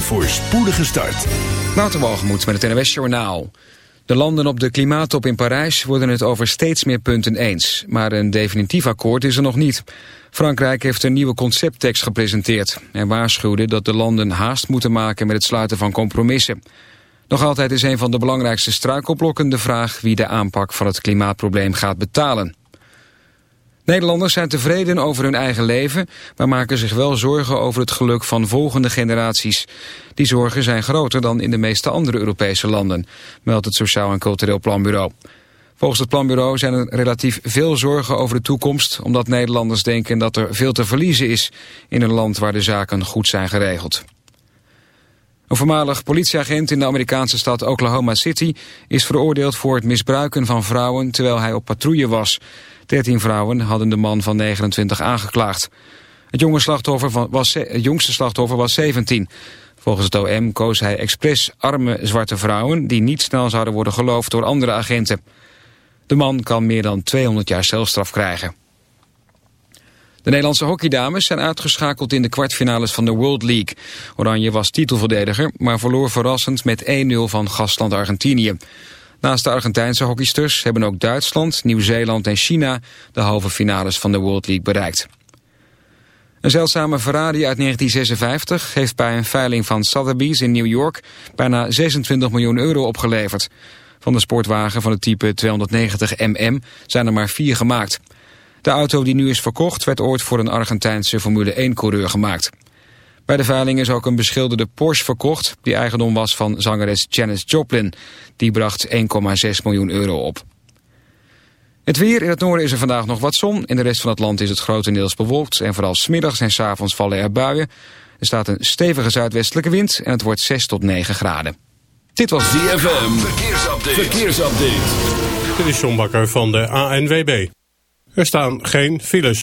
Een voorspoedige start. Waterwalgemoed met het NWS Journaal. De landen op de klimaattop in Parijs worden het over steeds meer punten eens. Maar een definitief akkoord is er nog niet. Frankrijk heeft een nieuwe concepttekst gepresenteerd. en waarschuwde dat de landen haast moeten maken met het sluiten van compromissen. Nog altijd is een van de belangrijkste struikelblokken de vraag wie de aanpak van het klimaatprobleem gaat betalen. Nederlanders zijn tevreden over hun eigen leven, maar maken zich wel zorgen over het geluk van volgende generaties. Die zorgen zijn groter dan in de meeste andere Europese landen, meldt het Sociaal en Cultureel Planbureau. Volgens het planbureau zijn er relatief veel zorgen over de toekomst... omdat Nederlanders denken dat er veel te verliezen is... in een land waar de zaken goed zijn geregeld. Een voormalig politieagent in de Amerikaanse stad Oklahoma City... is veroordeeld voor het misbruiken van vrouwen terwijl hij op patrouille was. 13 vrouwen hadden de man van 29 aangeklaagd. Het, jonge slachtoffer was, het jongste slachtoffer was 17. Volgens het OM koos hij expres arme zwarte vrouwen... die niet snel zouden worden geloofd door andere agenten. De man kan meer dan 200 jaar celstraf krijgen. De Nederlandse hockeydames zijn uitgeschakeld in de kwartfinales van de World League. Oranje was titelverdediger, maar verloor verrassend met 1-0 van gastland Argentinië. Naast de Argentijnse hockeysters hebben ook Duitsland, Nieuw-Zeeland en China de halve finales van de World League bereikt. Een zeldzame Ferrari uit 1956 heeft bij een veiling van Sotheby's in New York bijna 26 miljoen euro opgeleverd. Van de sportwagen van het type 290 MM zijn er maar vier gemaakt. De auto die nu is verkocht werd ooit voor een Argentijnse Formule 1-coureur gemaakt. Bij de veiling is ook een beschilderde Porsche verkocht... die eigendom was van zangeres Janis Joplin. Die bracht 1,6 miljoen euro op. Het weer in het noorden is er vandaag nog wat zon. In de rest van het land is het grotendeels bewolkt... en vooral smiddags en s avonds vallen er buien. Er staat een stevige zuidwestelijke wind en het wordt 6 tot 9 graden. Dit was DFM. Verkeersupdate. Verkeersupdate. Dit is John Bakker van de ANWB. Er staan geen files.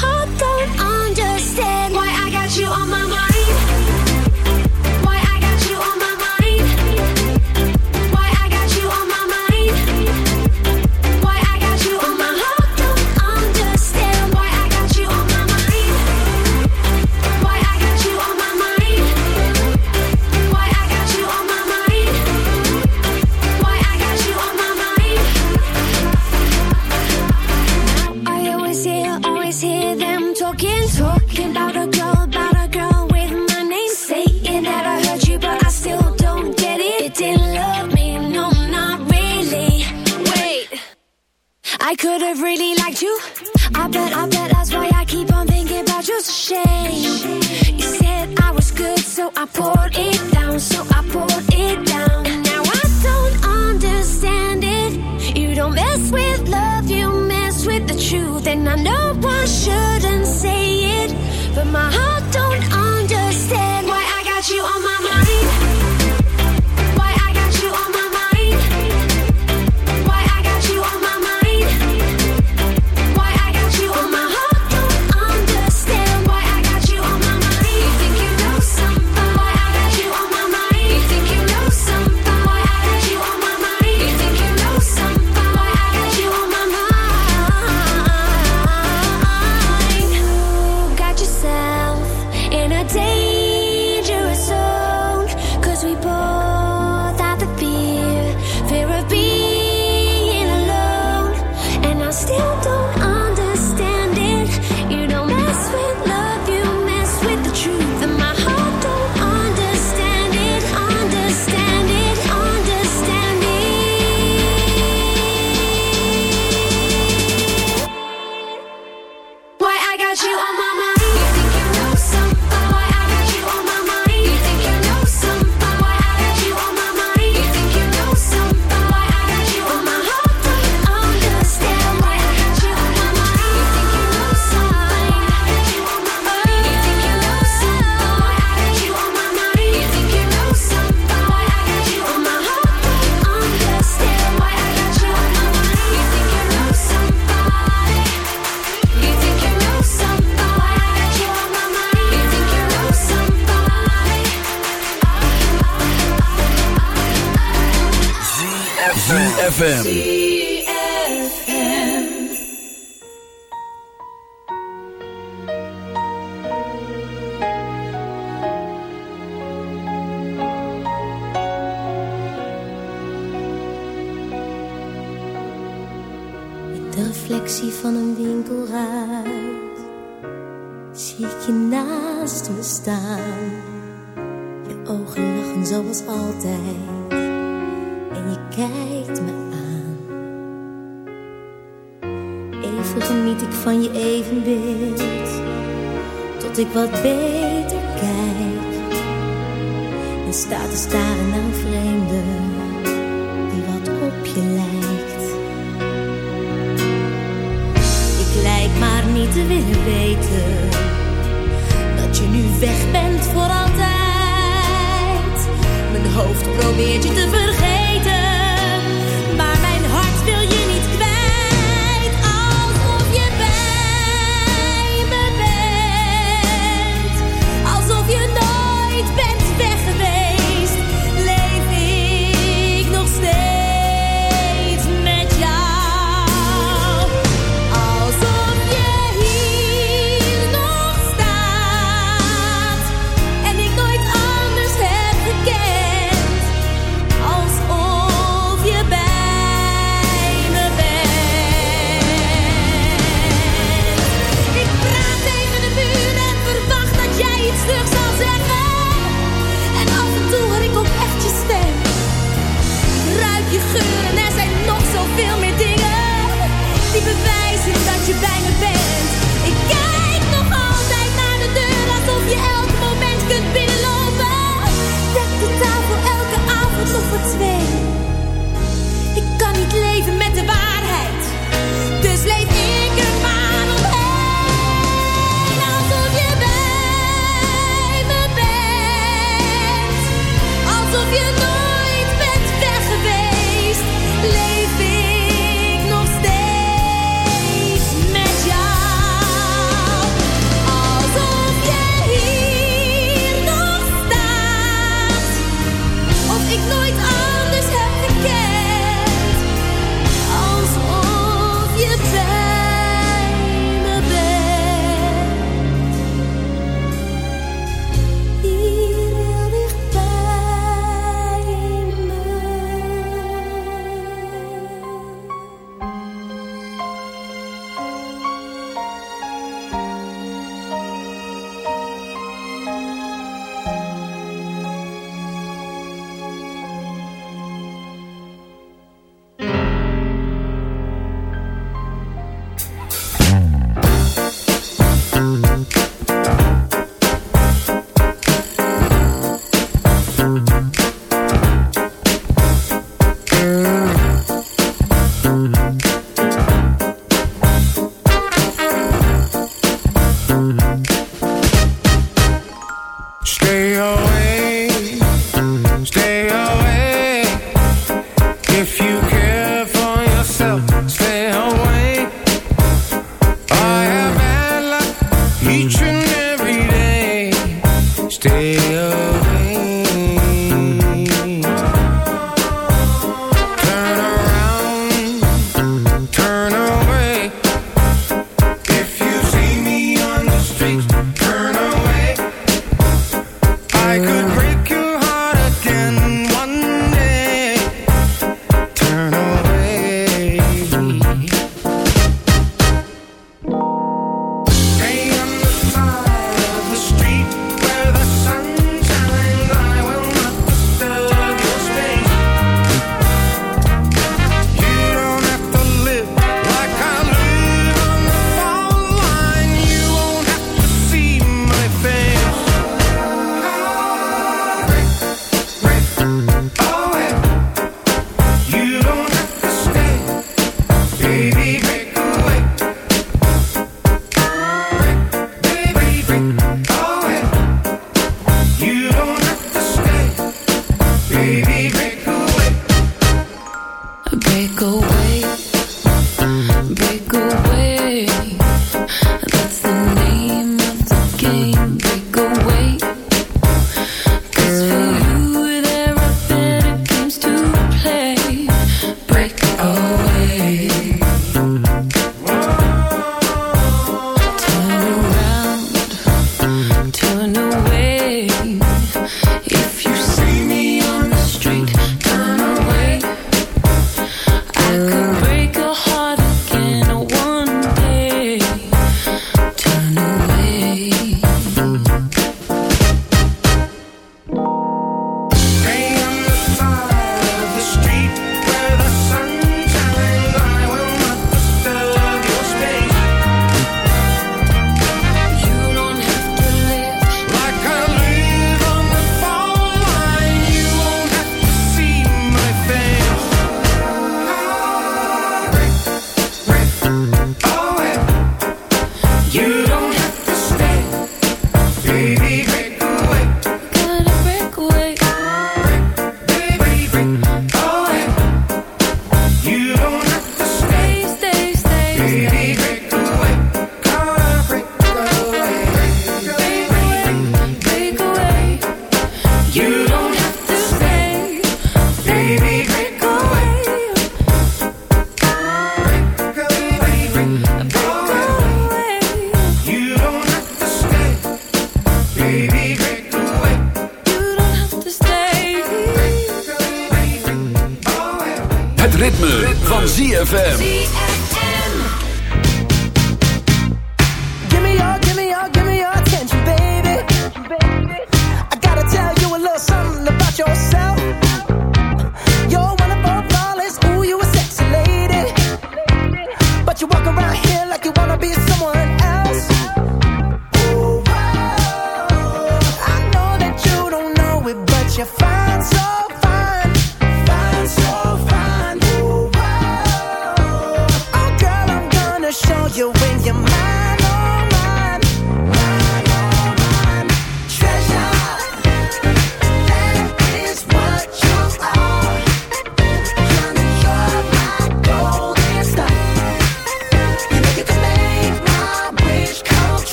Hoofd probeert je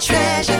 No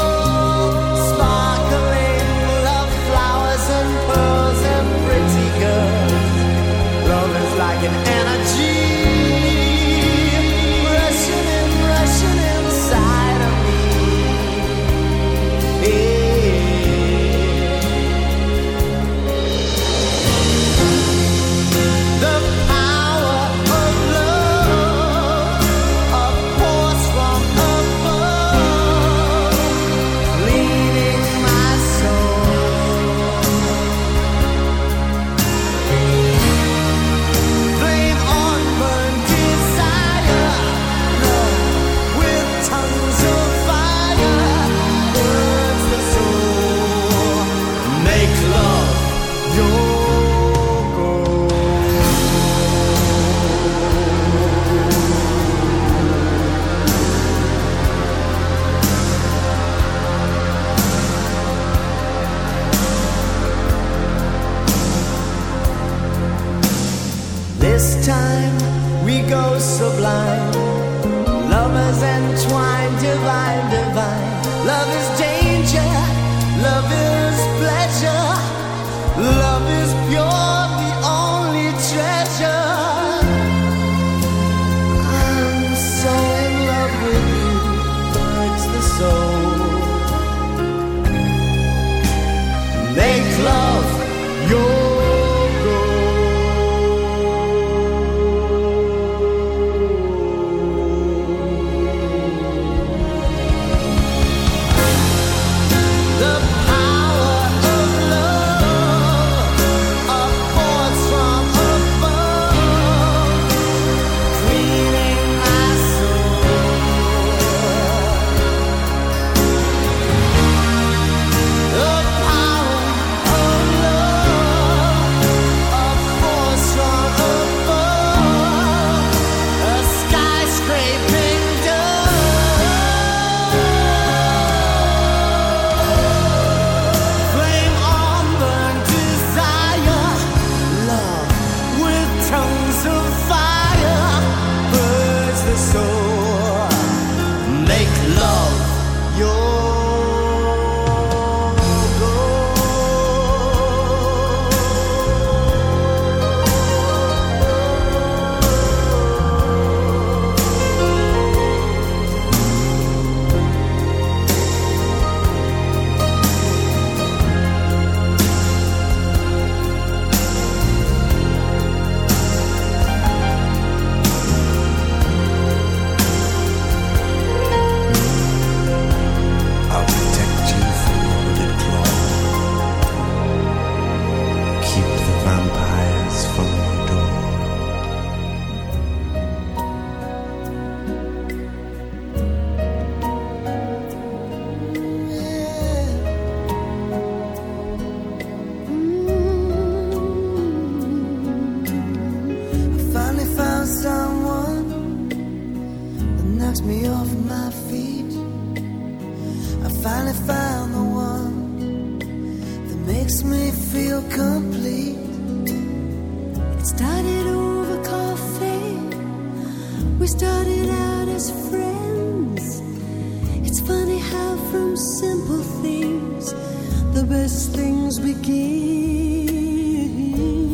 best things begin.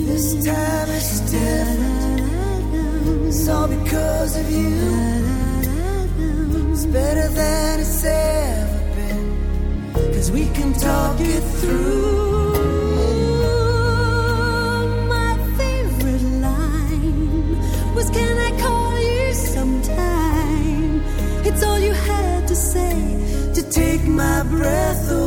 This time is different. It's all because of you. It's better than it's ever been. Cause we can talk it through. was can I call you sometime? It's all you had to say to take my breath away.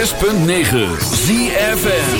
106.9 ZFN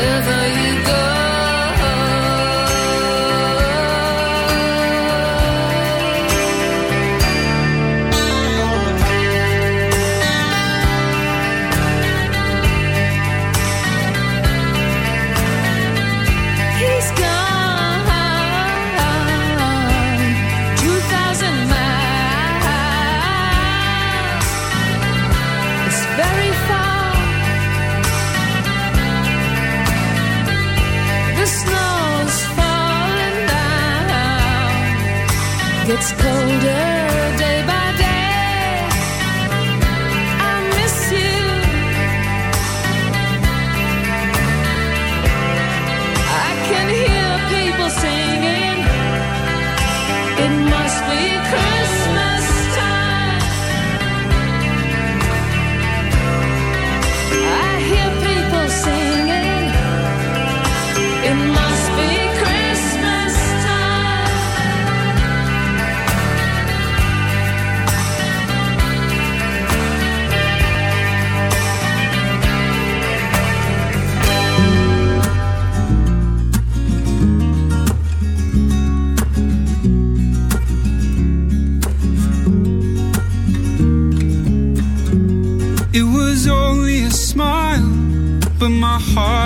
It must